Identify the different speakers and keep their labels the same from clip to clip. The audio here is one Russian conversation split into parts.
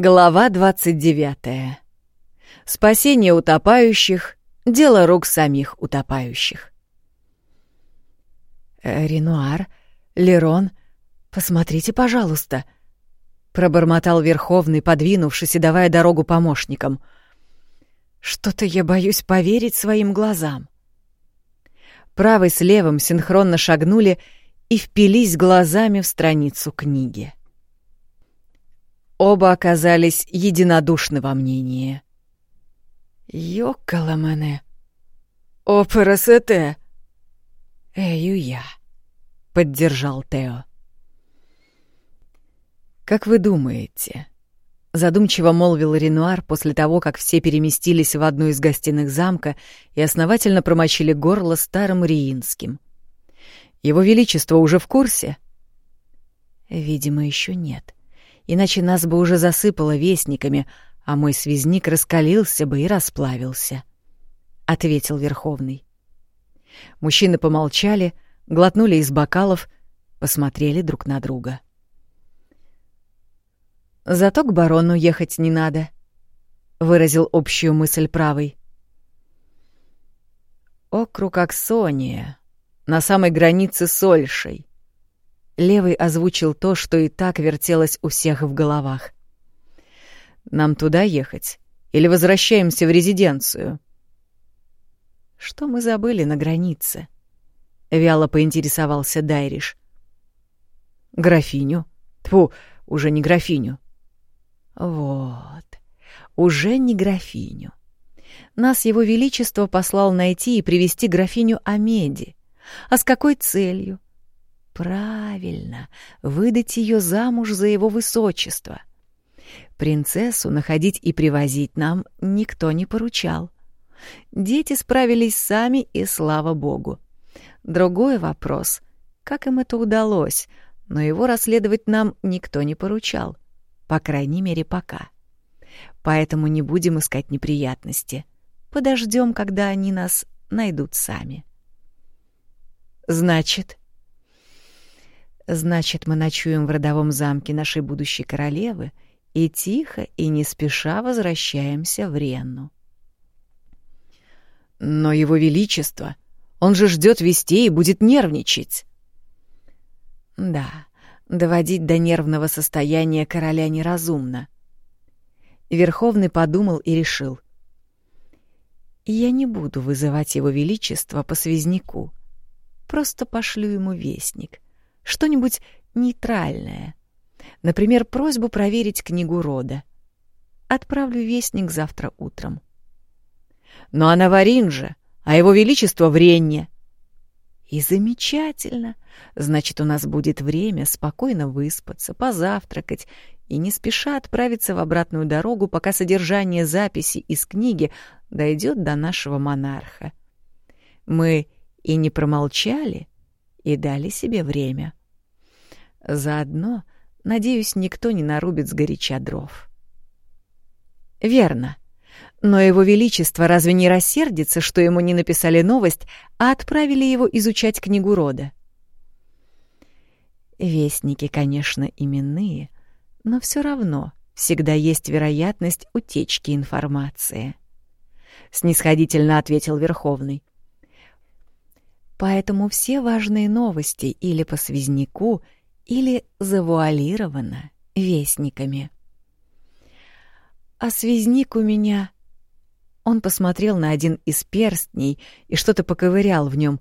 Speaker 1: Глава 29. Спасение утопающих — дело рук самих утопающих.
Speaker 2: Э, «Ренуар, Лерон, посмотрите, пожалуйста», — пробормотал Верховный, подвинувшись и давая дорогу помощникам. «Что-то я боюсь поверить своим глазам». Правый с левым синхронно шагнули и впились глазами в страницу книги. Оба оказались единодушны во мнении. «Ёккаламане! Операсете!» «Эю я!» — поддержал Тео. «Как вы думаете?» — задумчиво молвил Ренуар после того, как все переместились в одну из гостиных замка и основательно промочили горло старым риинским. «Его Величество уже в курсе?» «Видимо, еще нет иначе нас бы уже засыпало вестниками, а мой связник раскалился бы и расплавился», — ответил Верховный. Мужчины помолчали, глотнули из бокалов, посмотрели друг на друга. «Зато к барону ехать не надо», — выразил общую мысль правый. «Округ Аксония, на самой границе с Ольшей. Левый озвучил то, что и так вертелось у всех в головах. «Нам туда ехать? Или возвращаемся в резиденцию?» «Что мы забыли на границе?» — вяло поинтересовался Дайриш. «Графиню? Тьфу, уже не графиню». «Вот, уже не графиню. Нас его величество послал найти и привести графиню Амеди. А с какой целью?» Правильно, выдать ее замуж за его высочество. Принцессу находить и привозить нам никто не поручал. Дети справились сами, и слава богу. Другой вопрос — как им это удалось, но его расследовать нам никто не поручал. По крайней мере, пока. Поэтому не будем искать неприятности. Подождем, когда они нас найдут сами. Значит, Значит, мы ночуем в родовом замке нашей будущей королевы и тихо и не спеша возвращаемся в Ренну. Но его величество, он же ждет вестей и будет нервничать. Да, доводить до нервного состояния короля неразумно. Верховный подумал и решил. Я не буду вызывать его величество по связнику. Просто пошлю ему вестник — что-нибудь нейтральное. Например, просьбу проверить книгу рода. Отправлю вестник завтра утром. Но она в Оринже, а его величество в Ренне. И замечательно. Значит, у нас будет время спокойно выспаться, позавтракать и не спеша отправиться в обратную дорогу, пока содержание записи из книги дойдет до нашего монарха. Мы и не промолчали, и дали себе время. Заодно, надеюсь, никто не нарубит сгоряча дров. Верно. Но его величество разве не рассердится, что ему не написали новость, а отправили его изучать книгу рода? Вестники, конечно, именные, но все равно всегда есть вероятность утечки информации. Снисходительно ответил Верховный. Поэтому все важные новости или по связнику — или завуалировано вестниками. А связник у меня... Он посмотрел на один из перстней и что-то поковырял в нем.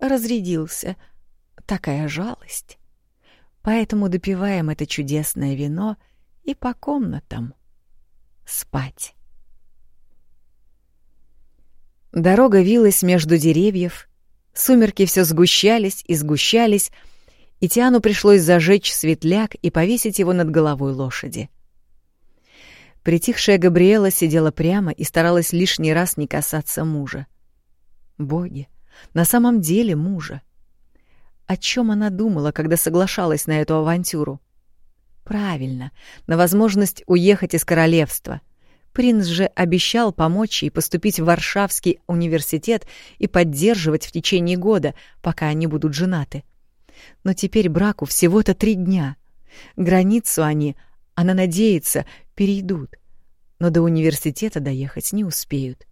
Speaker 2: Разрядился. Такая жалость. Поэтому допиваем это чудесное вино и по комнатам спать. Дорога вилась между деревьев, сумерки все сгущались и сгущались, и Тиану пришлось зажечь светляк и повесить его над головой лошади. Притихшая Габриэла сидела прямо и старалась лишний раз не касаться мужа. Боги, на самом деле мужа. О чем она думала, когда соглашалась на эту авантюру? Правильно, на возможность уехать из королевства. Принц же обещал помочь ей поступить в Варшавский университет и поддерживать в течение года, пока они будут женаты. Но теперь браку всего-то три дня. Границу они Она надеется, перейдут, но до университета доехать не успеют.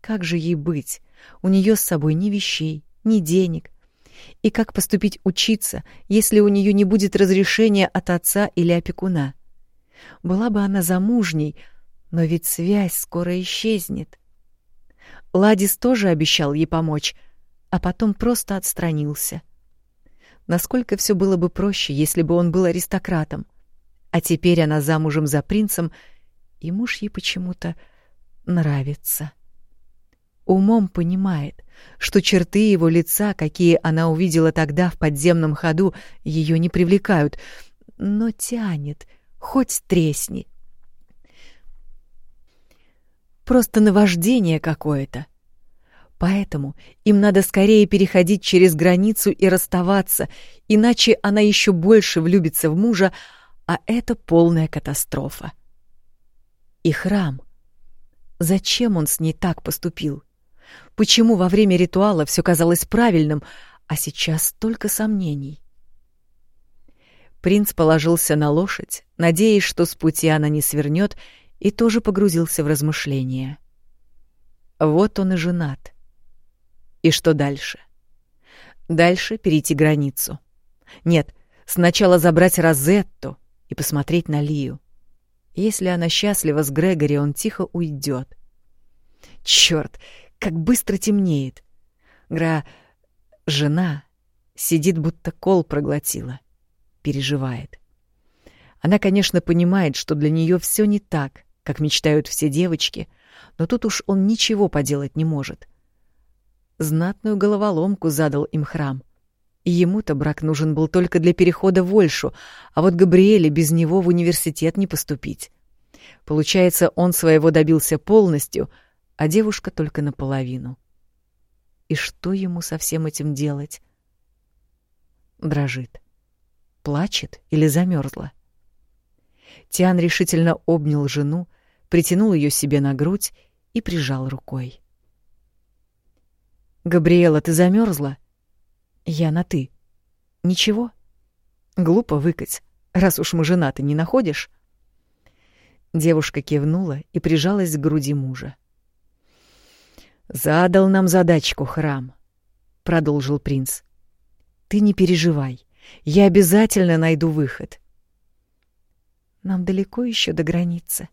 Speaker 2: Как же ей быть? У нее с собой ни вещей, ни денег. И как поступить учиться, если у нее не будет разрешения от отца или опекуна? Была бы она замужней, но ведь связь скоро исчезнет. Ладис тоже обещал ей помочь, а потом просто отстранился. Насколько все было бы проще, если бы он был аристократом. А теперь она замужем за принцем, и муж ей почему-то нравится. Умом понимает, что черты его лица, какие она увидела тогда в подземном ходу, ее не привлекают, но тянет, хоть тресни. Просто наваждение какое-то. Поэтому им надо скорее переходить через границу и расставаться, иначе она еще больше влюбится в мужа, а это полная катастрофа. И храм. Зачем он с ней так поступил? Почему во время ритуала все казалось правильным, а сейчас столько сомнений? Принц положился на лошадь, надеясь, что с пути она не свернет, и тоже погрузился в размышления. Вот он и женат. И что дальше? Дальше перейти границу. Нет, сначала забрать Розетту и посмотреть на Лию. Если она счастлива с Грегори, он тихо уйдет. Черт, как быстро темнеет. Гра... Жена сидит, будто кол проглотила. Переживает. Она, конечно, понимает, что для нее все не так, как мечтают все девочки, но тут уж он ничего поделать не может. Знатную головоломку задал им храм. Ему-то брак нужен был только для перехода в Ольшу, а вот Габриэле без него в университет не поступить. Получается, он своего добился полностью — а девушка только наполовину. И что ему со всем этим делать? Дрожит. Плачет или замерзла? Тиан решительно обнял жену, притянул ее себе на грудь и прижал рукой. «Габриэла, ты замерзла? «Я на «ты». Ничего?» «Глупо выкать, раз уж мы женаты, не находишь?» Девушка кивнула и прижалась к груди мужа. Задал нам задачку храм, продолжил принц. Ты не переживай, я обязательно найду выход. Нам далеко еще до границы,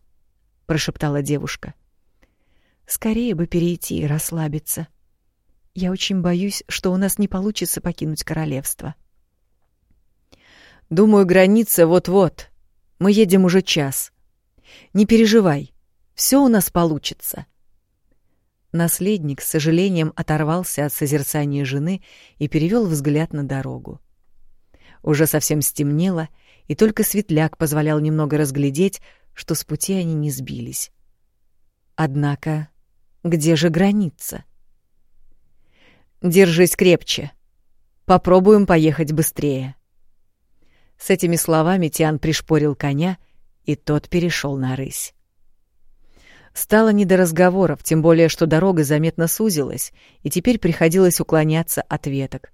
Speaker 2: прошептала девушка. Скорее бы перейти и расслабиться. Я очень боюсь, что у нас не получится покинуть королевство. Думаю, граница вот-вот. Мы едем уже час. Не переживай, все у нас получится. Наследник с сожалением оторвался от созерцания жены и перевел взгляд на дорогу. Уже совсем стемнело, и только светляк позволял немного разглядеть, что с пути они не сбились. Однако, где же граница? Держись крепче. Попробуем поехать быстрее. С этими словами Тиан пришпорил коня, и тот перешел на рысь. Стало не до разговоров, тем более, что дорога заметно сузилась, и теперь приходилось уклоняться от веток.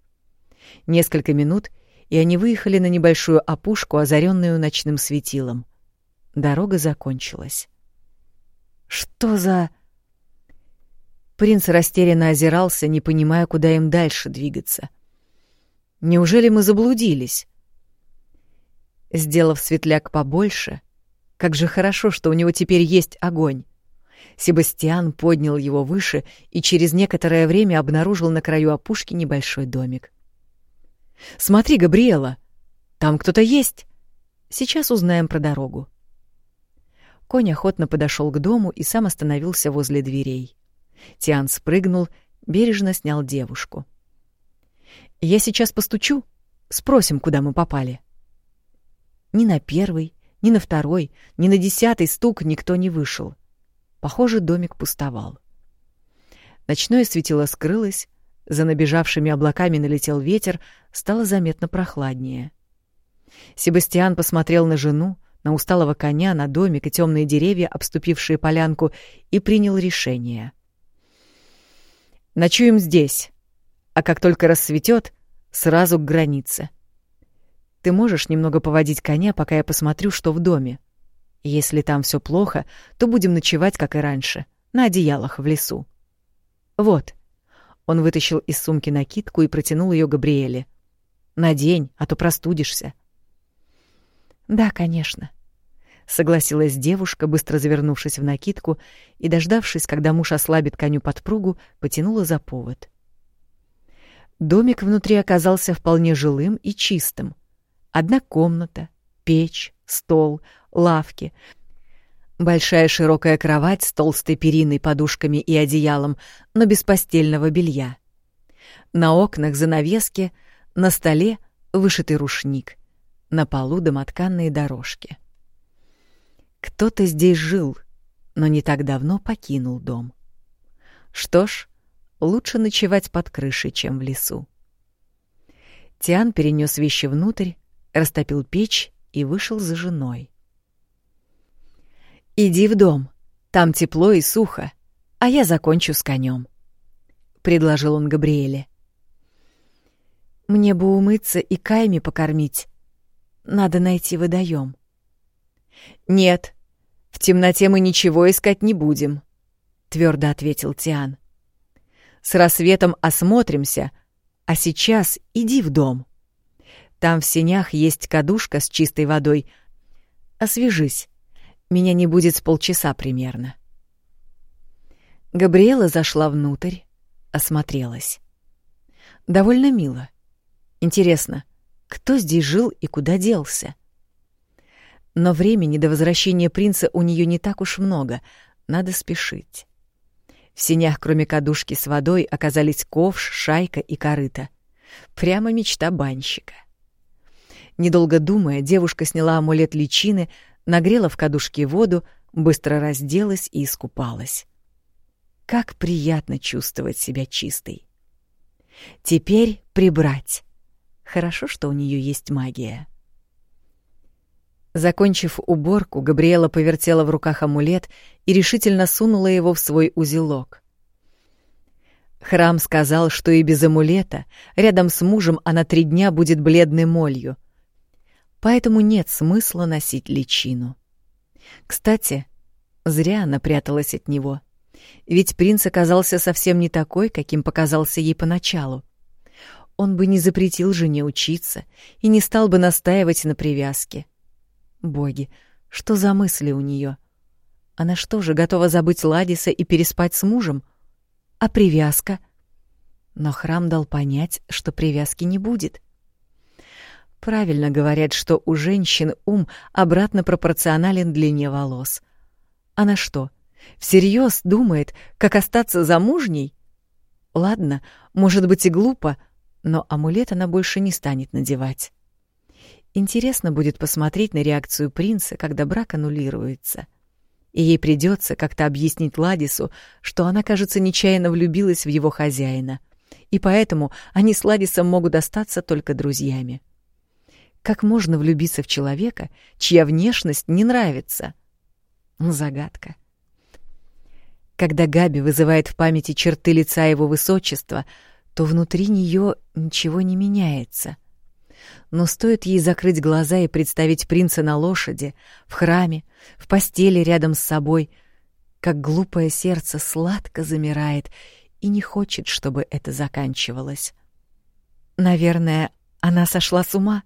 Speaker 2: Несколько минут, и они выехали на небольшую опушку, озаренную ночным светилом. Дорога закончилась. «Что за...» Принц растерянно озирался, не понимая, куда им дальше двигаться. «Неужели мы заблудились?» Сделав светляк побольше, как же хорошо, что у него теперь есть огонь. Себастьян поднял его выше и через некоторое время обнаружил на краю опушки небольшой домик. «Смотри, Габриэла, там кто-то есть. Сейчас узнаем про дорогу». Конь охотно подошел к дому и сам остановился возле дверей. Тиан спрыгнул, бережно снял девушку. «Я сейчас постучу, спросим, куда мы попали». Ни на первый, ни на второй, ни на десятый стук никто не вышел. Похоже, домик пустовал. Ночное светило скрылось, за набежавшими облаками налетел ветер, стало заметно прохладнее. Себастьян посмотрел на жену, на усталого коня, на домик и темные деревья, обступившие полянку, и принял решение. «Ночуем здесь, а как только рассветет, сразу к границе. Ты можешь немного поводить коня, пока я посмотрю, что в доме. Если там все плохо, то будем ночевать, как и раньше, на одеялах в лесу. Вот. Он вытащил из сумки накидку и протянул ее Габриэле. Надень, а то простудишься. Да, конечно. Согласилась девушка, быстро завернувшись в накидку и, дождавшись, когда муж ослабит коню подпругу, потянула за повод. Домик внутри оказался вполне жилым и чистым. Одна комната, печь, стол, лавки, большая широкая кровать с толстой периной, подушками и одеялом, но без постельного белья. На окнах занавески, на столе вышитый рушник, на полу домотканные дорожки. Кто-то здесь жил, но не так давно покинул дом. Что ж, лучше ночевать под крышей, чем в лесу. Тиан перенес вещи внутрь, растопил печь и вышел за женой. «Иди в дом, там тепло и сухо, а я закончу с конем», — предложил он Габриэле. «Мне бы умыться и Кайми покормить. Надо найти водоем». «Нет, в темноте мы ничего искать не будем», — твердо ответил Тиан. «С рассветом осмотримся, а сейчас иди в дом. Там в сенях есть кадушка с чистой водой. Освежись, меня не будет с полчаса примерно. Габриэла зашла внутрь, осмотрелась. Довольно мило. Интересно, кто здесь жил и куда делся? Но времени до возвращения принца у нее не так уж много, надо спешить. В синях, кроме кадушки с водой, оказались ковш, шайка и корыта. Прямо мечта банщика. Недолго думая, девушка сняла амулет личины, нагрела в кадушке воду, быстро разделась и искупалась. Как приятно чувствовать себя чистой. Теперь прибрать. Хорошо, что у нее есть магия. Закончив уборку, Габриэла повертела в руках амулет и решительно сунула его в свой узелок. Храм сказал, что и без амулета рядом с мужем она три дня будет бледной молью — поэтому нет смысла носить личину. Кстати, зря она пряталась от него. Ведь принц оказался совсем не такой, каким показался ей поначалу. Он бы не запретил жене учиться и не стал бы настаивать на привязке. Боги, что за мысли у нее? Она что же, готова забыть Ладиса и переспать с мужем? А привязка? Но храм дал понять, что привязки не будет. — Правильно говорят, что у женщин ум обратно пропорционален длине волос. Она что, всерьез думает, как остаться замужней? Ладно, может быть и глупо, но амулет она больше не станет надевать. Интересно будет посмотреть на реакцию принца, когда брак аннулируется. И ей придется как-то объяснить Ладису, что она, кажется, нечаянно влюбилась в его хозяина, и поэтому они с Ладисом могут остаться только друзьями. Как можно влюбиться в человека, чья внешность не нравится? Загадка. Когда Габи вызывает в памяти черты лица его высочества, то внутри нее ничего не меняется. Но стоит ей закрыть глаза и представить принца на лошади, в храме, в постели рядом с собой, как глупое сердце сладко замирает и не хочет, чтобы это заканчивалось. Наверное, она сошла с ума?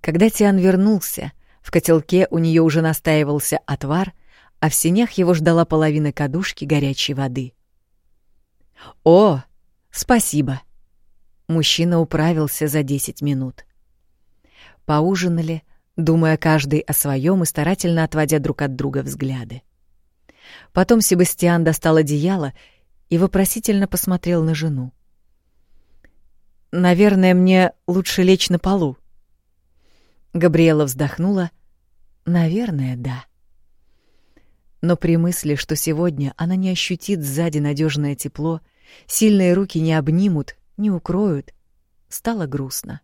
Speaker 2: Когда Тиан вернулся, в котелке у нее уже настаивался отвар, а в сенях его ждала половина кадушки горячей воды. «О, спасибо!» Мужчина управился за десять минут. Поужинали, думая каждый о своем и старательно отводя друг от друга взгляды. Потом Себастьян достал одеяло и вопросительно посмотрел на жену. «Наверное, мне лучше лечь на полу», Габриэла вздохнула. Наверное, да. Но при мысли, что сегодня она не ощутит сзади надежное тепло, сильные руки не обнимут, не укроют, стало грустно.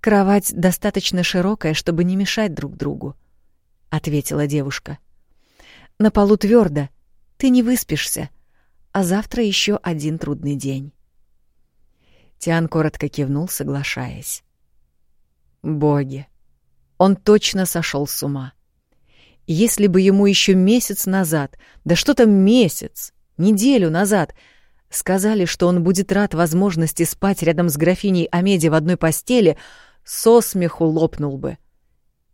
Speaker 2: Кровать достаточно широкая, чтобы не мешать друг другу, ответила девушка. На полу твердо, ты не выспишься, а завтра еще один трудный день. Тиан коротко кивнул, соглашаясь. Боги! Он точно сошел с ума. Если бы ему еще месяц назад, да что там месяц, неделю назад, сказали, что он будет рад возможности спать рядом с графиней Амеди в одной постели, со смеху лопнул бы.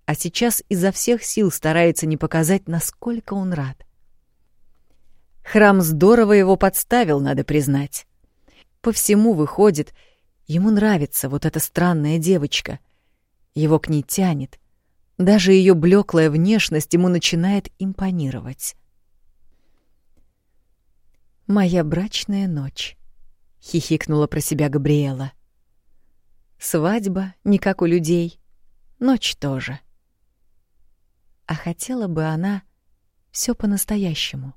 Speaker 2: А сейчас изо всех сил старается не показать, насколько он рад. Храм здорово его подставил, надо признать. По всему выходит, ему нравится вот эта странная девочка. Его к ней тянет. Даже ее блеклая внешность ему начинает импонировать. «Моя брачная ночь», — хихикнула про себя Габриэла. «Свадьба не как у людей, ночь тоже». А хотела бы она все по-настоящему.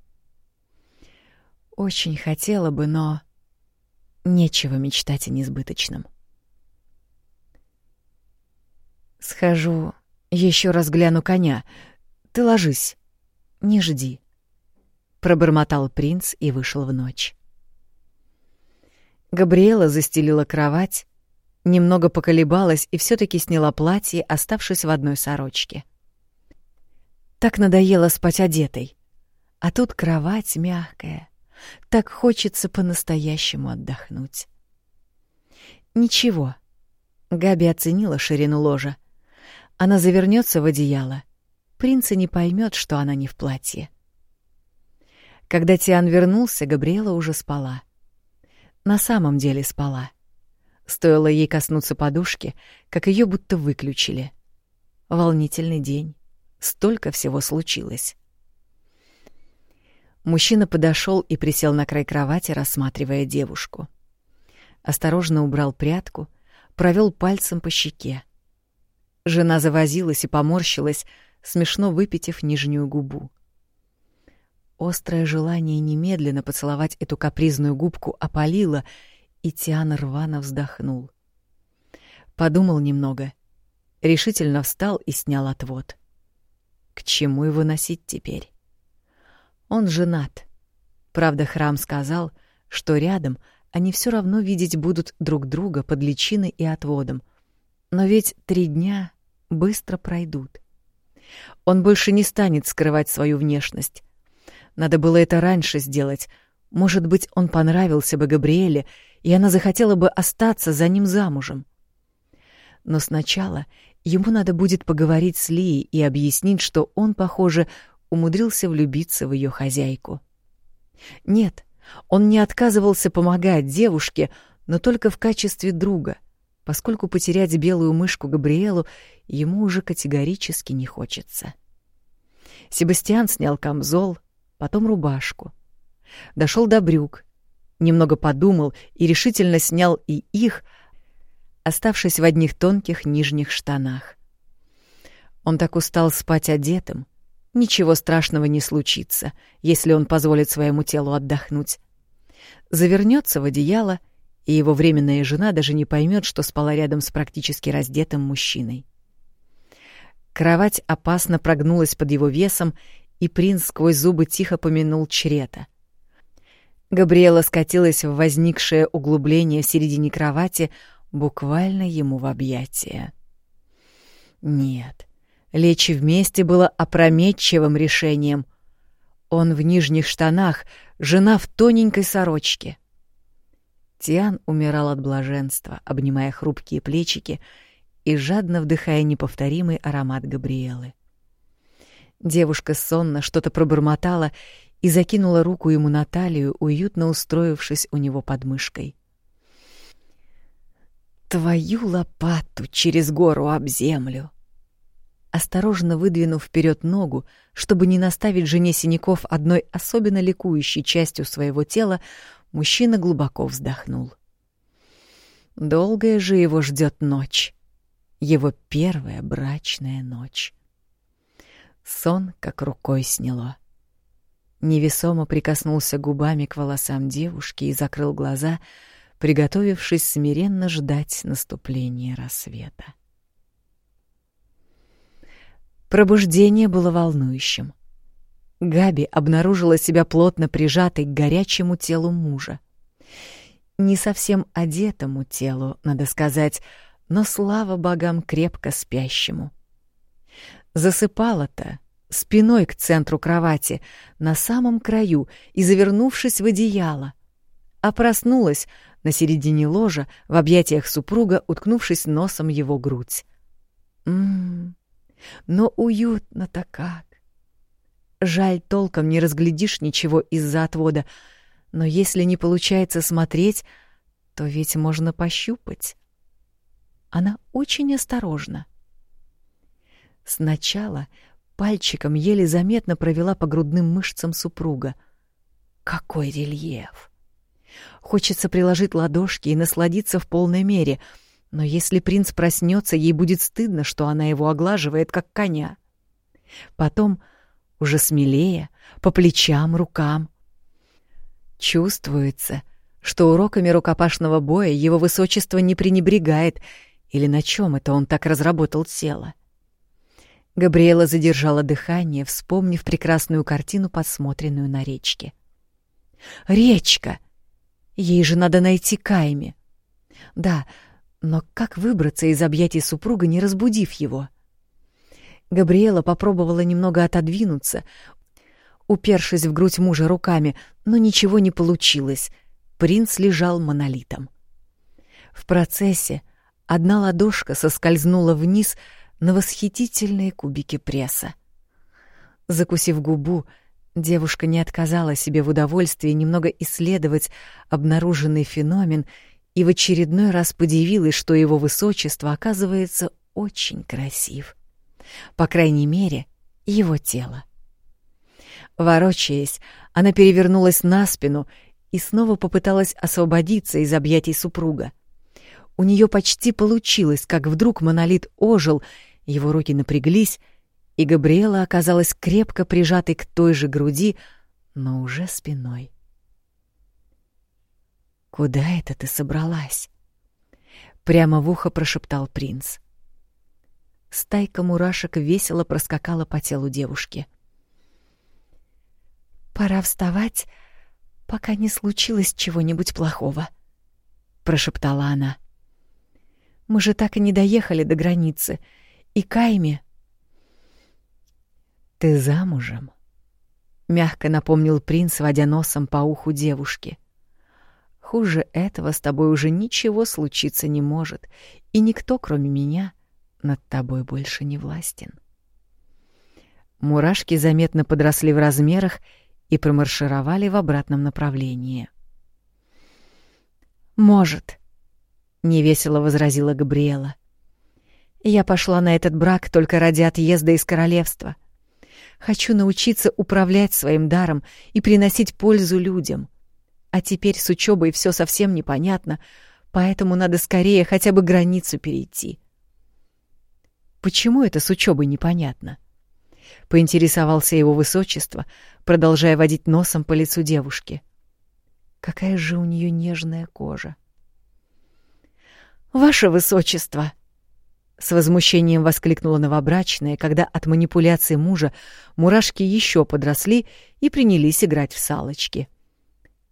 Speaker 2: Очень хотела бы, но нечего мечтать о несбыточном. Схожу, еще раз гляну коня. Ты ложись, не жди. Пробормотал принц и вышел в ночь. Габриэла застелила кровать, немного поколебалась и все таки сняла платье, оставшись в одной сорочке. Так надоело спать одетой. А тут кровать мягкая, так хочется по-настоящему отдохнуть. Ничего. Габи оценила ширину ложа. Она завернется в одеяло. Принц не поймет, что она не в платье. Когда Тиан вернулся, Габриэла уже спала. На самом деле спала. Стоило ей коснуться подушки, как ее будто выключили. Волнительный день. Столько всего случилось. Мужчина подошел и присел на край кровати, рассматривая девушку. Осторожно убрал прядку, провел пальцем по щеке. Жена завозилась и поморщилась, смешно выпитив нижнюю губу. Острое желание немедленно поцеловать эту капризную губку опалило, и Тиан рвано вздохнул. Подумал немного, решительно встал и снял отвод. К чему его носить теперь? Он женат. Правда, храм сказал, что рядом они все равно видеть будут друг друга под личиной и отводом. Но ведь три дня быстро пройдут. Он больше не станет скрывать свою внешность. Надо было это раньше сделать. Может быть, он понравился бы Габриэле, и она захотела бы остаться за ним замужем. Но сначала ему надо будет поговорить с Лией и объяснить, что он, похоже, умудрился влюбиться в ее хозяйку. Нет, он не отказывался помогать девушке, но только в качестве друга, поскольку потерять белую мышку Габриэлу ему уже категорически не хочется. Себастьян снял камзол, потом рубашку. Дошел до брюк, немного подумал и решительно снял и их, оставшись в одних тонких нижних штанах. Он так устал спать одетым, Ничего страшного не случится, если он позволит своему телу отдохнуть. Завернется в одеяло, и его временная жена даже не поймет, что спала рядом с практически раздетым мужчиной. Кровать опасно прогнулась под его весом, и принц сквозь зубы тихо помянул чрета. Габриэла скатилась в возникшее углубление в середине кровати, буквально ему в объятия. Нет, Лечь вместе было опрометчивым решением. Он в нижних штанах, жена в тоненькой сорочке. Тиан умирал от блаженства, обнимая хрупкие плечики и жадно вдыхая неповторимый аромат Габриэлы. Девушка сонно что-то пробормотала и закинула руку ему на талию, уютно устроившись у него под мышкой. «Твою лопату через гору об землю!» осторожно выдвинув вперед ногу, чтобы не наставить жене синяков одной особенно ликующей частью своего тела, мужчина глубоко вздохнул. Долгая же его ждет ночь, его первая брачная ночь. Сон как рукой сняло. Невесомо прикоснулся губами к волосам девушки и закрыл глаза, приготовившись смиренно ждать наступления рассвета. Пробуждение было волнующим. Габи обнаружила себя плотно прижатой к горячему телу мужа. Не совсем одетому телу, надо сказать, но слава богам крепко спящему. Засыпала-то спиной к центру кровати, на самом краю и завернувшись в одеяло, а проснулась на середине ложа в объятиях супруга, уткнувшись носом его грудь. Ммм, но уютно-то как. Жаль, толком не разглядишь ничего из-за отвода, но если не получается смотреть, то ведь можно пощупать. Она очень осторожна. Сначала пальчиком еле заметно провела по грудным мышцам супруга. Какой рельеф! Хочется приложить ладошки и насладиться в полной мере, но если принц проснется, ей будет стыдно, что она его оглаживает, как коня. Потом, уже смелее, по плечам, рукам. Чувствуется, что уроками рукопашного боя его высочество не пренебрегает, или на чем это он так разработал тело. Габриэла задержала дыхание, вспомнив прекрасную картину, подсмотренную на речке. «Речка! Ей же надо найти Кайми!» «Да, но как выбраться из объятий супруга, не разбудив его?» Габриэла попробовала немного отодвинуться, упершись в грудь мужа руками, но ничего не получилось. Принц лежал монолитом. В процессе одна ладошка соскользнула вниз на восхитительные кубики пресса. Закусив губу, девушка не отказала себе в удовольствии немного исследовать обнаруженный феномен и в очередной раз подивилась, что его высочество оказывается очень красив. По крайней мере, его тело. Ворочаясь, она перевернулась на спину и снова попыталась освободиться из объятий супруга. У нее почти получилось, как вдруг монолит ожил, его руки напряглись, и Габриэла оказалась крепко прижатой к той же груди, но уже спиной. «Куда это ты собралась?» Прямо в ухо прошептал принц. Стайка мурашек весело проскакала по телу девушки. «Пора вставать, пока не случилось чего-нибудь плохого», — прошептала она. «Мы же так и не доехали до границы, и Кайме...» «Ты замужем?» — мягко напомнил принц, водя носом по уху девушки. «Хуже этого с тобой уже ничего случиться не может, и никто, кроме меня, над тобой больше не властен». Мурашки заметно подросли в размерах и промаршировали в обратном направлении. «Может», — невесело возразила Габриэла. «Я пошла на этот брак только ради отъезда из королевства. Хочу научиться управлять своим даром и приносить пользу людям. А теперь с учебой все совсем непонятно, поэтому надо скорее хотя бы границу перейти». «Почему это с учебой непонятно?» — поинтересовался его высочество, продолжая водить носом по лицу девушки. Какая же у нее нежная кожа. «Ваше высочество!» С возмущением воскликнула новобрачная, когда от манипуляции мужа мурашки еще подросли и принялись играть в салочки.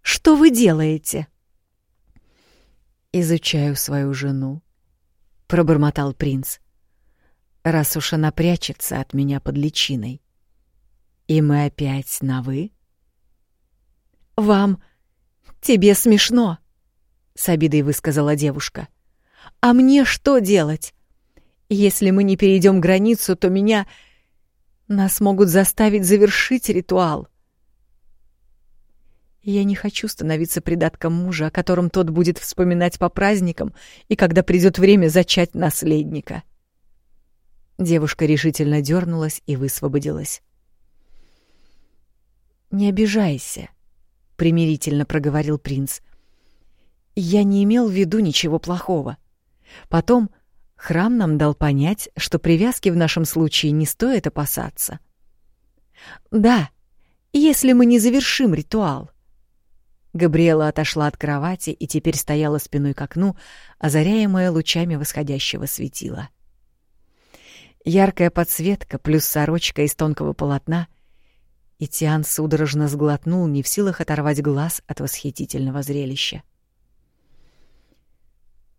Speaker 2: «Что вы делаете?» «Изучаю свою жену», — пробормотал принц раз уж она прячется от меня под личиной. И мы опять на «вы»? «Вам... тебе смешно», — с обидой высказала девушка. «А мне что делать? Если мы не перейдем границу, то меня... нас могут заставить завершить ритуал». Я не хочу становиться придатком мужа, о котором тот будет вспоминать по праздникам и когда придет время зачать наследника. Девушка решительно дернулась и высвободилась. «Не обижайся», — примирительно проговорил принц. «Я не имел в виду ничего плохого. Потом храм нам дал понять, что привязки в нашем случае не стоит опасаться». «Да, если мы не завершим ритуал». Габриэла отошла от кровати и теперь стояла спиной к окну, озаряемая лучами восходящего светила. Яркая подсветка плюс сорочка из тонкого полотна, и Тиан судорожно сглотнул, не в силах оторвать глаз от восхитительного зрелища.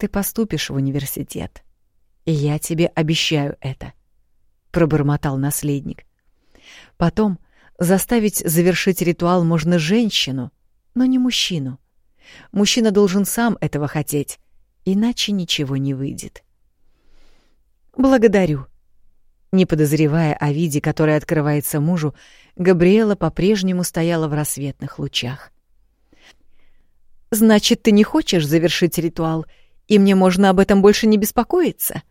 Speaker 2: Ты поступишь в университет. И я тебе обещаю это, пробормотал наследник. Потом заставить завершить ритуал можно женщину, но не мужчину. Мужчина должен сам этого хотеть, иначе ничего не выйдет. Благодарю. Не подозревая о виде, который открывается мужу, Габриэла по-прежнему стояла в рассветных лучах. Значит, ты не хочешь завершить ритуал, и мне можно об этом больше не беспокоиться?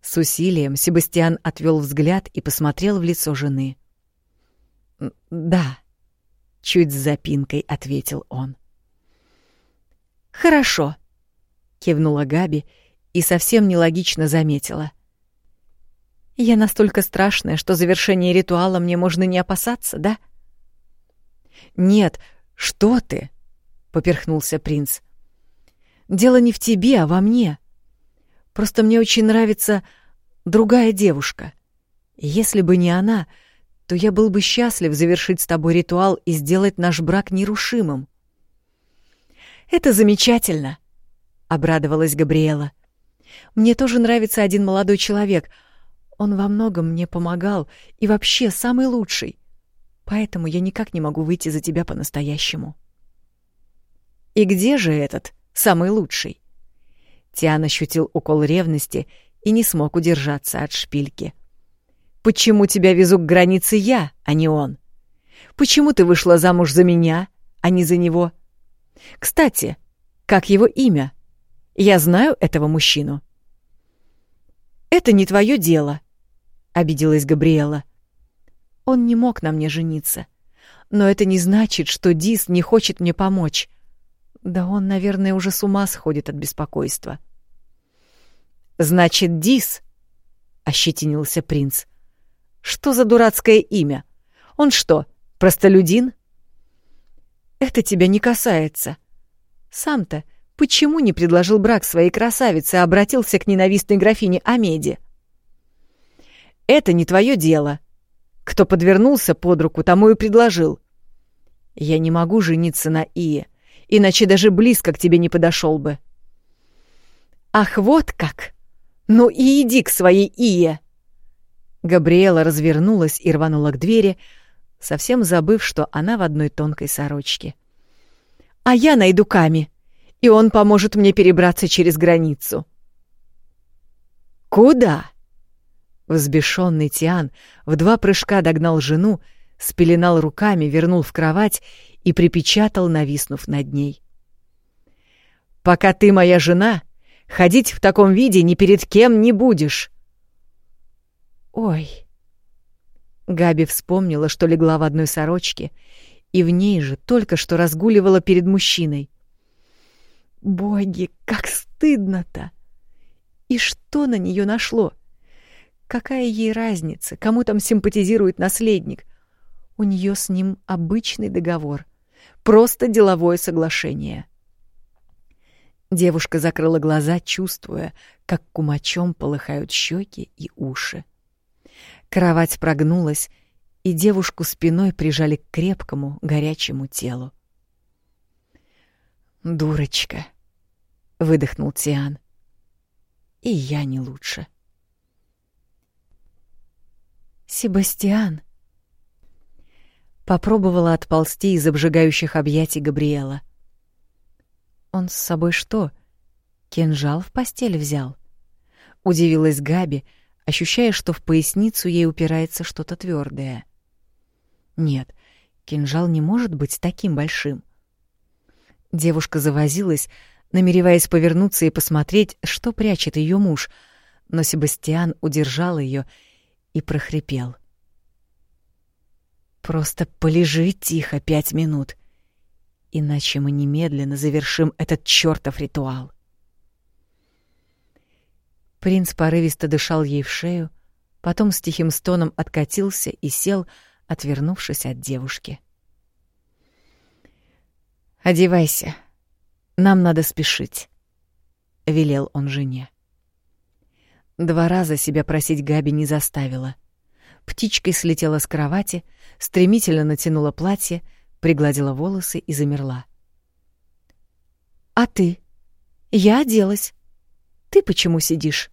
Speaker 2: С усилием Себастьян отвел взгляд и посмотрел в лицо жены. Да, чуть с запинкой ответил он. Хорошо, кивнула Габи и совсем нелогично заметила. Я настолько страшная, что завершение ритуала мне можно не опасаться, да? Нет, что ты? поперхнулся принц. Дело не в тебе, а во мне. Просто мне очень нравится другая девушка. Если бы не она, то я был бы счастлив завершить с тобой ритуал и сделать наш брак нерушимым. Это замечательно, обрадовалась Габриэла. Мне тоже нравится один молодой человек. Он во многом мне помогал и вообще самый лучший. Поэтому я никак не могу выйти за тебя по-настоящему. И где же этот самый лучший? Тиан ощутил укол ревности и не смог удержаться от шпильки. Почему тебя везу к границе я, а не он? Почему ты вышла замуж за меня, а не за него? Кстати, как его имя? Я знаю этого мужчину. Это не твое дело, обиделась Габриэла. Он не мог на мне жениться. Но это не значит, что Дис не хочет мне помочь. Да он, наверное, уже с ума сходит от беспокойства. Значит, Дис, ощетинился принц. Что за дурацкое имя? Он что, простолюдин? Это тебя не касается. Сам-то почему не предложил брак своей красавице, а обратился к ненавистной графине Амеди? Это не твое дело. Кто подвернулся под руку, тому и предложил. Я не могу жениться на Ие, иначе даже близко к тебе не подошел бы. Ах, вот как! Ну и иди к своей Ие! Габриэла развернулась и рванула к двери, совсем забыв, что она в одной тонкой сорочке. «А я найду Ками, и он поможет мне перебраться через границу». «Куда?» Взбешенный Тиан в два прыжка догнал жену, спеленал руками, вернул в кровать и припечатал, нависнув над ней. «Пока ты моя жена, ходить в таком виде ни перед кем не будешь. Ой. Габи вспомнила, что легла в одной сорочке, и в ней же только что разгуливала перед мужчиной. Боги, как стыдно-то! И что на нее нашло? Какая ей разница, кому там симпатизирует наследник? У нее с ним обычный договор, просто деловое соглашение. Девушка закрыла глаза, чувствуя, как кумачом полыхают щеки и уши. Кровать прогнулась, и девушку спиной прижали к крепкому, горячему телу. «Дурочка!» — выдохнул Тиан. «И я не лучше». «Себастьян!» Попробовала отползти из обжигающих объятий Габриэла. «Он с собой что, кинжал в постель взял?» Удивилась Габи, — ощущая, что в поясницу ей упирается что-то твердое. Нет, кинжал не может быть таким большим. Девушка завозилась, намереваясь повернуться и посмотреть, что прячет ее муж, но Себастьян удержал ее и прохрипел. «Просто полежи тихо пять минут, иначе мы немедленно завершим этот чертов ритуал». Принц порывисто дышал ей в шею, потом с тихим стоном откатился и сел, отвернувшись от девушки. «Одевайся. Нам надо спешить», — велел он жене. Два раза себя просить Габи не заставила. Птичкой слетела с кровати, стремительно натянула платье, пригладила волосы и замерла. «А ты?
Speaker 1: Я оделась. Ты почему сидишь?»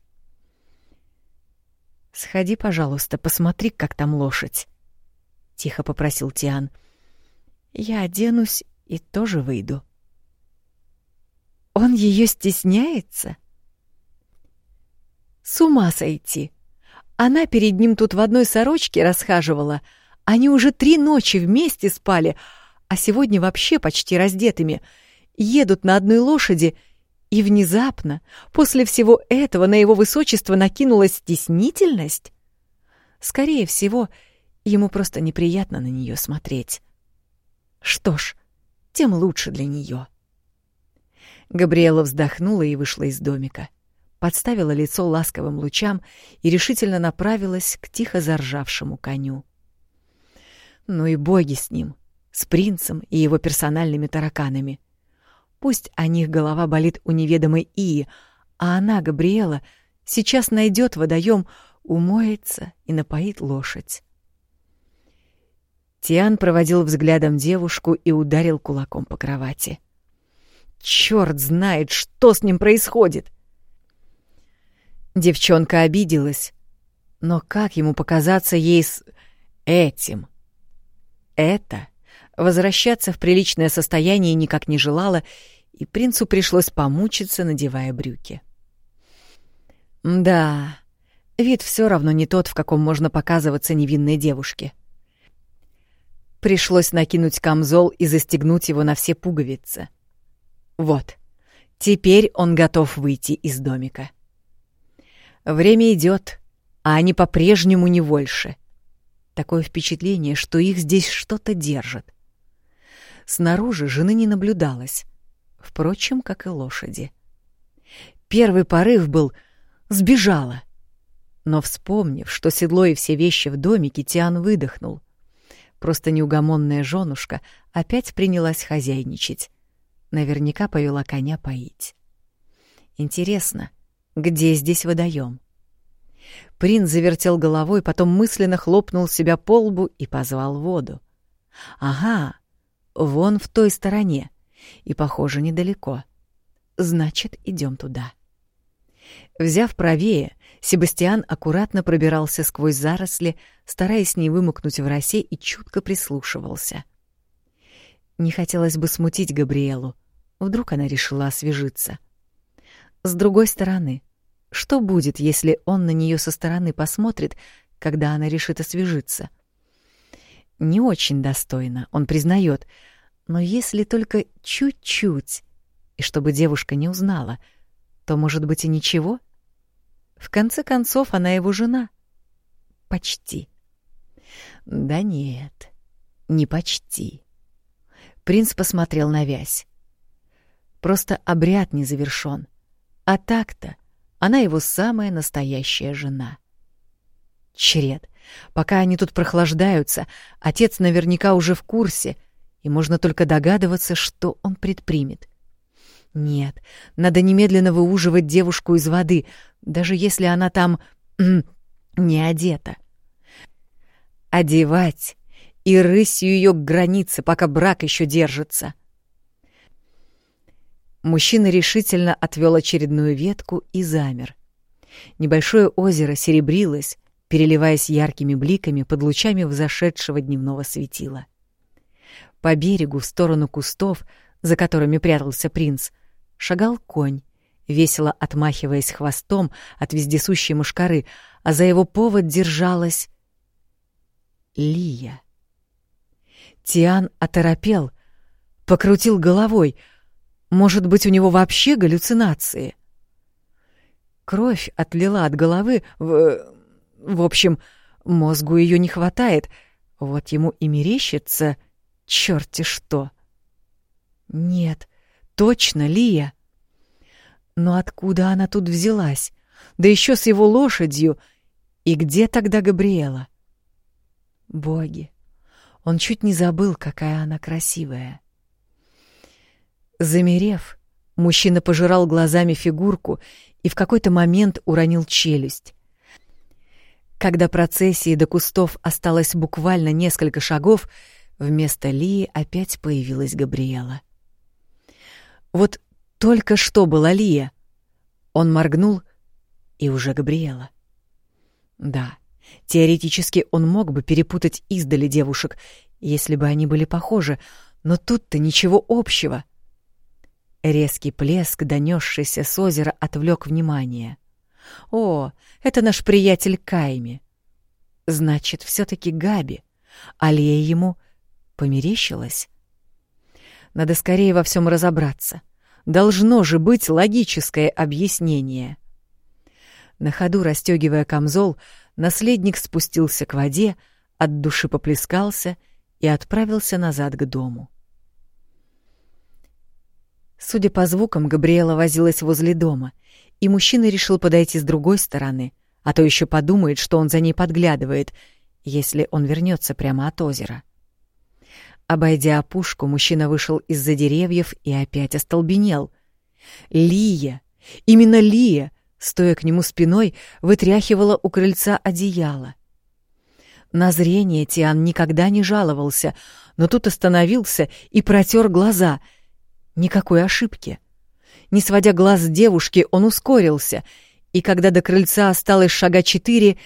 Speaker 2: «Сходи, пожалуйста, посмотри, как там лошадь», — тихо попросил Тиан. «Я оденусь и тоже выйду».
Speaker 1: «Он ее стесняется?» «С ума сойти! Она перед ним тут в одной сорочке расхаживала. Они уже три ночи вместе спали, а сегодня вообще почти раздетыми. Едут на одной лошади — и внезапно, после всего этого, на его высочество накинулась стеснительность? Скорее всего, ему просто неприятно на нее смотреть. Что ж, тем лучше для нее. Габриэла вздохнула и вышла из домика, подставила лицо ласковым лучам и решительно направилась к тихо заржавшему коню. Ну и боги с ним, с принцем и его персональными тараканами — Пусть о них голова болит у неведомой Ии, а она, Габриэла, сейчас найдет водоем, умоется и напоит лошадь. Тиан проводил взглядом девушку и ударил кулаком по кровати. Черт знает, что с ним происходит! Девчонка обиделась, но как ему показаться ей с этим? Это Возвращаться в приличное состояние никак не желала, и принцу пришлось помучиться, надевая брюки. Да, вид все равно не тот, в каком можно показываться невинной девушке. Пришлось накинуть камзол и застегнуть его на все пуговицы. Вот, теперь он готов выйти из домика. Время идет, а они по-прежнему не больше. Такое впечатление, что их здесь что-то держит. Снаружи жены не наблюдалось, впрочем, как и лошади. Первый порыв был «сбежала». Но, вспомнив, что седло и все вещи в домике, Тиан выдохнул. Просто неугомонная женушка опять принялась хозяйничать. Наверняка повела коня поить. Интересно, где здесь водоем? Принц завертел головой, потом мысленно хлопнул себя по лбу и позвал воду. Ага, вон в той стороне, и, похоже, недалеко. Значит, идем туда. Взяв правее, Себастьян аккуратно пробирался сквозь заросли, стараясь не вымокнуть в росе и чутко прислушивался. Не хотелось бы смутить Габриэлу. Вдруг она решила освежиться. С другой стороны, что будет, если он на нее со стороны посмотрит, когда она решит освежиться? Не очень достойно, он признает, но если только чуть-чуть, и чтобы девушка не узнала, то, может быть, и ничего? В конце концов, она его жена. Почти. Да нет, не почти. Принц посмотрел на вязь. Просто обряд не завершён. А так-то она его самая настоящая жена. Чред. Пока они тут прохлаждаются, отец наверняка уже в курсе — и можно только догадываться, что он предпримет. Нет, надо немедленно выуживать девушку из воды, даже если она там не одета. Одевать и рысью ее к границе, пока брак еще держится. Мужчина решительно отвел очередную ветку и замер. Небольшое озеро серебрилось, переливаясь яркими бликами под лучами взошедшего дневного светила. По берегу в сторону кустов, за которыми прятался принц, шагал конь, весело отмахиваясь хвостом от вездесущей мушкары, а за его повод держалась Лия. Тиан оторопел, покрутил головой. Может быть, у него вообще галлюцинации? Кровь отлила от головы в... В общем, мозгу ее не хватает. Вот ему и мерещится Чёрти что! Нет, точно Лия. Но откуда она тут взялась? Да еще с его лошадью. И где тогда Габриэла? Боги, он чуть не забыл, какая она красивая. Замерев, мужчина пожирал глазами фигурку и в какой-то момент уронил челюсть. Когда процессии до кустов осталось буквально несколько шагов, Вместо Лии опять появилась Габриэла. Вот Только что была Лия. Он моргнул, и уже Габриэла. Да, теоретически он мог бы перепутать издали девушек, если бы они были похожи, но тут-то ничего общего. Резкий плеск, донесшийся с озера, отвлек внимание. О, это наш приятель Кайми. Значит, все-таки Габи. Алия ему померещилась. Надо скорее во всем разобраться. Должно же быть логическое объяснение. На ходу расстегивая камзол, наследник спустился к воде, от души поплескался и отправился назад к дому. Судя по звукам, Габриэла возилась возле дома, и мужчина решил подойти с другой стороны, а то еще подумает, что он за ней подглядывает, если он вернется прямо от озера. Обойдя опушку, мужчина вышел из-за деревьев и опять остолбенел. Лия, именно Лия, стоя к нему спиной, вытряхивала у крыльца одеяло. На зрение Тиан никогда не жаловался, но тут остановился и протер глаза. Никакой ошибки. Не сводя глаз с девушки, он ускорился, и когда до крыльца осталось шага четыре,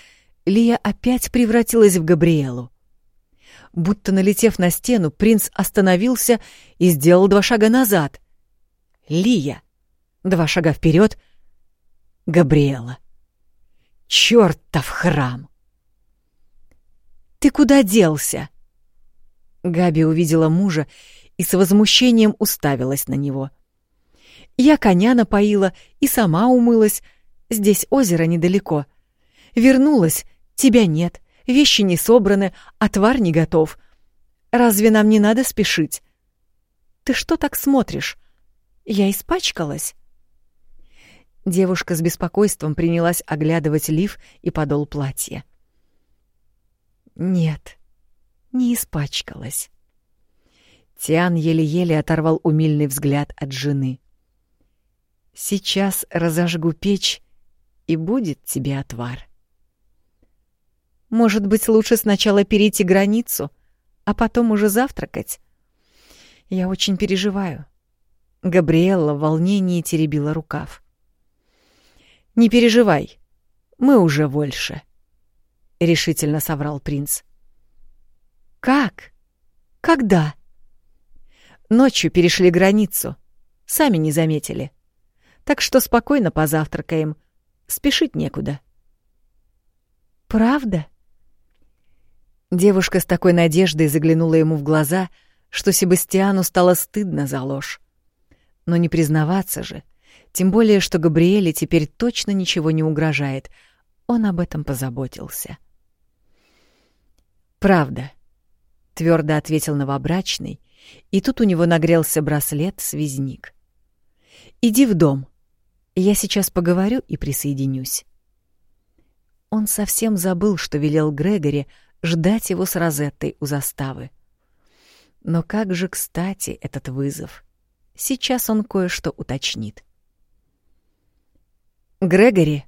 Speaker 1: Лия опять превратилась в Габриэлу. Будто налетев на стену, принц остановился и сделал два шага назад. Лия. Два шага вперед. Габриэла. Чёртов храм! «Ты куда делся?» Габи увидела мужа и с возмущением уставилась на него. «Я коня напоила и сама умылась. Здесь озеро недалеко. Вернулась, тебя нет, вещи не собраны, отвар не готов. Разве нам не надо спешить? Ты что так смотришь? Я испачкалась?» Девушка с беспокойством принялась оглядывать лиф и подол платья. Нет, не испачкалась. Тиан еле-еле оторвал умильный взгляд от жены. «Сейчас разожгу печь, и будет тебе отвар». «Может быть, лучше сначала перейти границу, а потом уже завтракать?» «Я очень переживаю». Габриэлла в волнении теребила рукав. «Не переживай, мы уже больше» решительно соврал принц. Как? Когда? Ночью перешли границу. Сами не заметили. Так что спокойно позавтракаем. Спешить некуда. Правда? Девушка с такой надеждой заглянула ему в глаза, что Себастьяну стало стыдно за ложь. Но не признаваться же, тем более, что Габриэле теперь точно ничего не угрожает. Он об этом позаботился. — «Правда», — твердо ответил новобрачный, и тут у него нагрелся браслет-связник. «Иди в дом. Я сейчас поговорю и присоединюсь». Он совсем забыл, что велел Грегори ждать его с Розеттой у заставы. Но как же кстати этот вызов. Сейчас он кое-что уточнит. «Грегори!»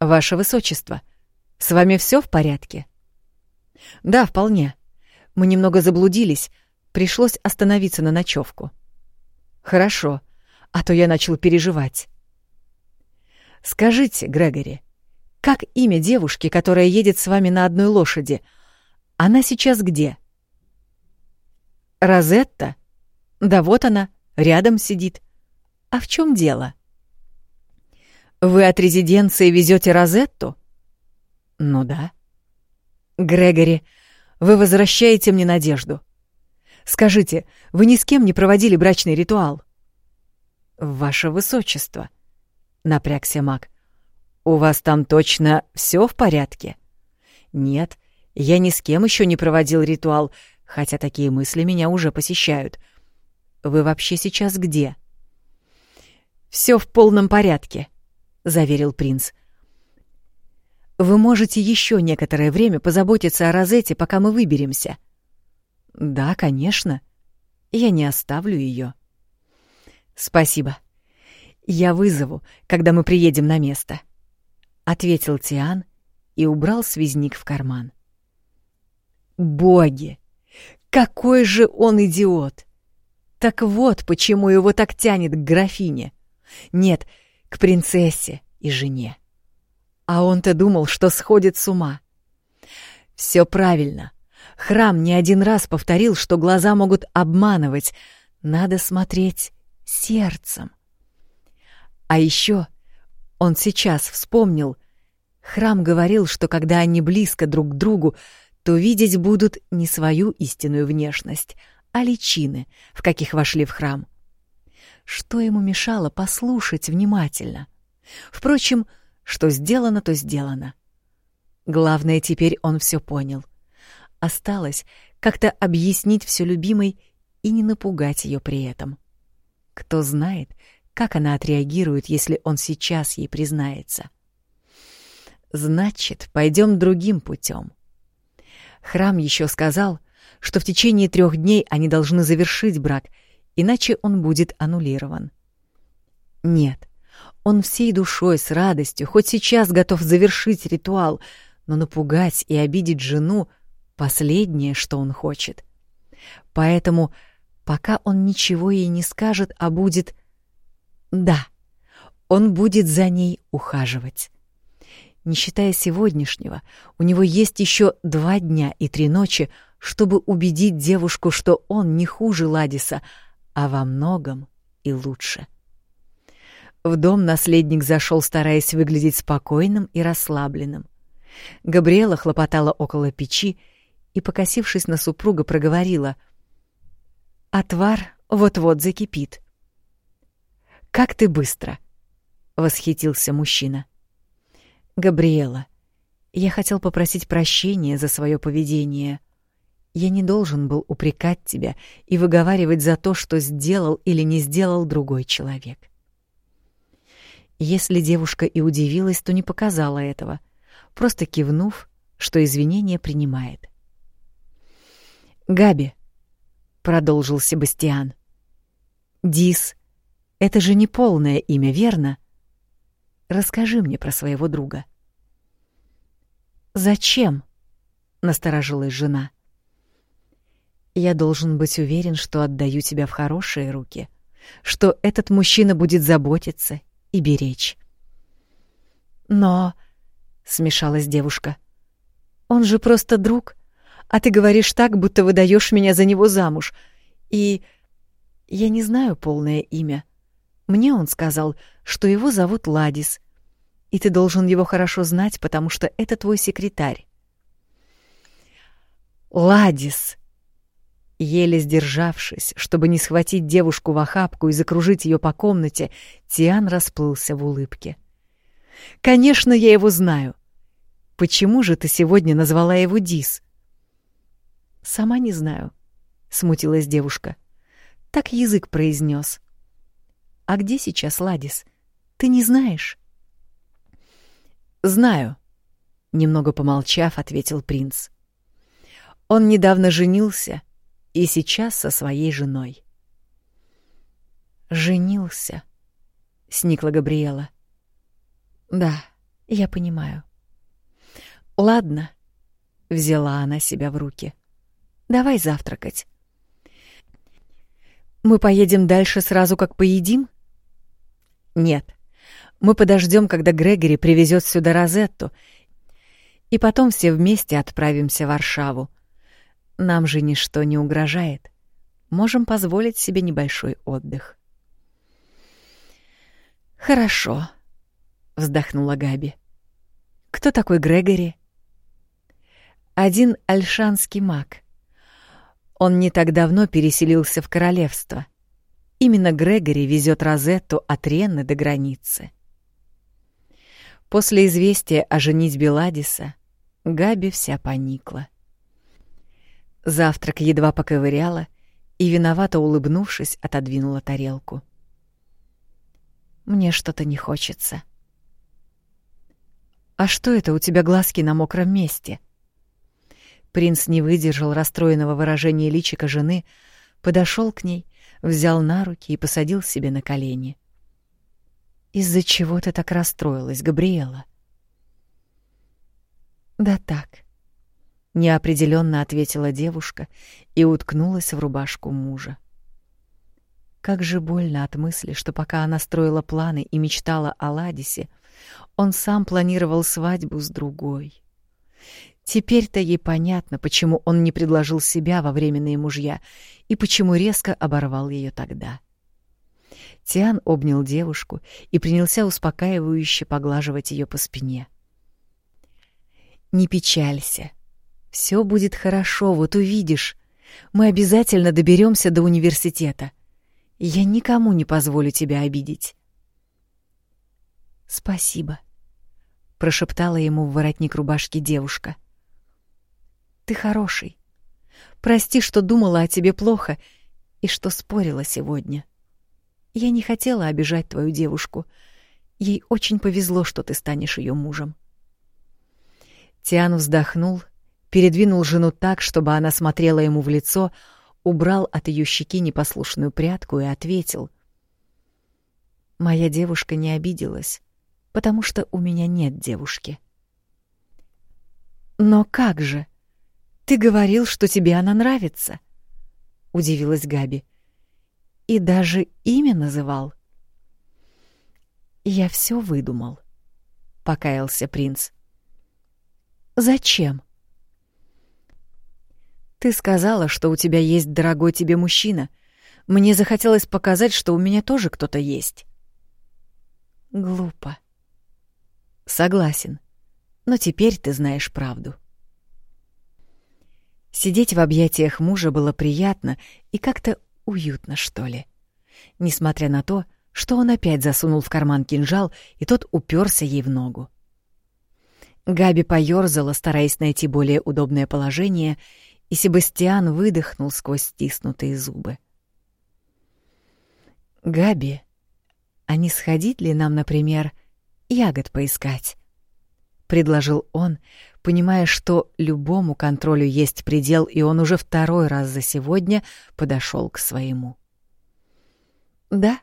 Speaker 1: «Ваше Высочество, с вами все в порядке?» Да, вполне. Мы немного заблудились, пришлось остановиться на ночевку. Хорошо, а то я начал переживать. Скажите, Грегори, как имя девушки, которая едет с вами на одной лошади? Она сейчас где? Розетта? Да вот она, рядом сидит. А в чем дело? Вы от резиденции везете Розетту? Ну да. Грегори, вы возвращаете мне надежду. Скажите, вы ни с кем не проводили брачный ритуал? Ваше высочество, напрягся маг. У вас там точно все в порядке? Нет, я ни с кем еще не проводил ритуал, хотя такие мысли меня уже посещают. Вы вообще сейчас где? Все в полном порядке, заверил принц. Вы можете еще некоторое время позаботиться о Розете, пока мы выберемся. Да, конечно. Я не оставлю ее. Спасибо. Я вызову, когда мы приедем на место, ответил Тиан и убрал связник в карман. Боги! Какой же он идиот! Так вот, почему его так тянет к графине. Нет, к принцессе и жене. А он-то думал, что сходит с ума. Все правильно. Храм не один раз повторил, что глаза могут обманывать. Надо смотреть сердцем. А еще он сейчас вспомнил. Храм говорил, что когда они близко друг к другу, то видеть будут не свою истинную внешность, а личины, в каких вошли в храм. Что ему мешало послушать внимательно? Впрочем, что сделано, то сделано. Главное, теперь он все понял. Осталось как-то объяснить все любимой и не напугать ее при этом. Кто знает, как она отреагирует, если он сейчас ей признается. Значит, пойдем другим путем. Храм еще сказал, что в течение трех дней они должны завершить брак, иначе он будет аннулирован. Нет, он всей душой, с радостью, хоть сейчас готов завершить ритуал, но напугать и обидеть жену — последнее, что он хочет. Поэтому, пока он ничего ей не скажет, а будет... Да, он будет за ней ухаживать. Не считая сегодняшнего, у него есть еще два дня и три ночи, чтобы убедить девушку, что он не хуже Ладиса, а во многом и лучше. В дом наследник зашел, стараясь выглядеть спокойным и расслабленным. Габриэла хлопотала около печи и, покосившись на супруга, проговорила. «Отвар вот-вот закипит». «Как ты быстро!» — восхитился мужчина. «Габриэла, я хотел попросить прощения за свое поведение. Я не должен был упрекать тебя и выговаривать за то, что сделал или не сделал другой человек». Если девушка и удивилась, то не показала этого, просто кивнув, что извинения принимает. «Габи», — продолжил Себастьян, — «Дис — это же не полное имя, верно? Расскажи мне про своего друга». «Зачем?» — насторожилась жена. «Я должен быть уверен, что отдаю тебя в хорошие руки, что этот мужчина будет заботиться и беречь». «Но...» — смешалась девушка. «Он же просто друг, а ты говоришь так, будто выдаешь меня за него замуж. И я не знаю полное имя. Мне он сказал, что его зовут Ладис, и ты должен его хорошо знать, потому что это твой секретарь. Ладис. Еле сдержавшись, чтобы не схватить девушку в охапку и закружить ее по комнате, Тиан расплылся в улыбке. Конечно, я его знаю. Почему же ты сегодня назвала его Дис? Сама не знаю, смутилась девушка. Так язык произнес. А где сейчас Ладис? Ты не знаешь? «Знаю», — немного помолчав, ответил принц. «Он недавно женился и сейчас со своей женой». «Женился?» — сникла Габриэла. «Да, я понимаю». «Ладно», — взяла она себя в руки. «Давай завтракать». «Мы поедем дальше сразу, как поедим?» «Нет, мы подождем, когда Грегори привезет сюда Розетту, и потом все вместе отправимся в Варшаву. Нам же ничто не угрожает. Можем позволить себе небольшой отдых. Хорошо, вздохнула Габи. Кто такой Грегори? Один альшанский маг. Он не так давно переселился в королевство. Именно Грегори везет Розетту от Ренны до границы. После известия о женитьбе Ладиса Габи вся поникла. Завтрак едва поковыряла и, виновато улыбнувшись, отодвинула тарелку. «Мне что-то не хочется». «А что это у тебя глазки на мокром месте?» Принц не выдержал расстроенного выражения личика жены, подошел к ней, взял на руки и посадил себе на колени. Из-за чего ты так расстроилась, Габриэла? Да так, неопределенно ответила девушка и уткнулась в рубашку мужа. Как же больно от мысли, что пока она строила планы и мечтала о Ладисе, он сам планировал свадьбу с другой. Теперь-то ей понятно, почему он не предложил себя во временные мужья и почему резко оборвал ее тогда. Тиан обнял девушку и принялся успокаивающе поглаживать ее по спине. «Не печалься. Все будет хорошо, вот увидишь. Мы обязательно доберемся до университета. Я никому не позволю тебя обидеть». «Спасибо», — прошептала ему в воротник рубашки девушка. «Ты хороший. Прости, что думала о тебе плохо и что спорила сегодня. Я не хотела обижать твою девушку. Ей очень повезло, что ты станешь ее мужем». Тиан вздохнул, передвинул жену так, чтобы она смотрела ему в лицо, убрал от ее щеки непослушную прядку и ответил. «Моя девушка не обиделась потому что у меня нет девушки. Но как же? Ты говорил, что тебе она нравится, удивилась Габи. И даже имя называл. Я все выдумал, покаялся принц. Зачем? Ты сказала, что у тебя есть дорогой тебе мужчина. Мне захотелось показать, что у меня тоже кто-то есть. Глупо. Согласен. Но теперь ты знаешь правду. Сидеть в объятиях мужа было приятно и как-то уютно, что ли. Несмотря на то, что он опять засунул в карман кинжал, и тот уперся ей в ногу. Габи поёрзала, стараясь найти более удобное положение, и Себастьян выдохнул сквозь стиснутые зубы. «Габи, а не сходить ли нам, например, — ягод поискать», — предложил он, понимая, что любому контролю есть предел, и он уже второй раз за сегодня подошел к своему. «Да,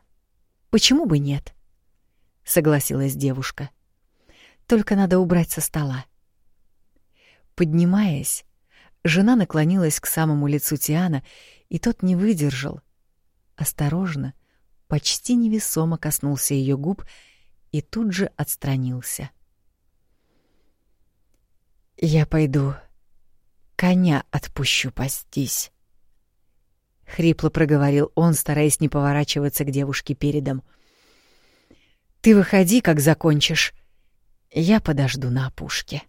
Speaker 1: почему бы нет?» — согласилась девушка. «Только надо убрать со стола». Поднимаясь, жена наклонилась к самому лицу Тиана, и тот не выдержал. Осторожно, почти невесомо коснулся ее губ и тут же отстранился. «Я пойду. Коня отпущу пастись», — хрипло проговорил он, стараясь не поворачиваться к девушке передом. «Ты выходи, как закончишь. Я подожду на опушке».